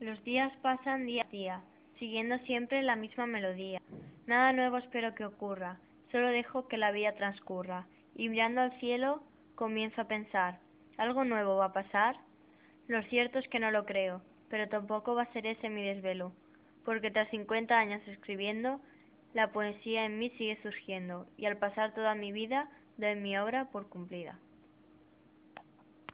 Los días pasan día a día, siguiendo siempre la misma melodía. Nada nuevo espero que ocurra, solo dejo que la vida transcurra, y mirando al cielo comienzo a pensar, ¿algo nuevo va a pasar? Lo cierto es que no lo creo, pero tampoco va a ser ese mi desvelo, porque tras cincuenta años escribiendo, la poesía en mí sigue surgiendo, y al pasar toda mi vida doy mi obra por cumplida.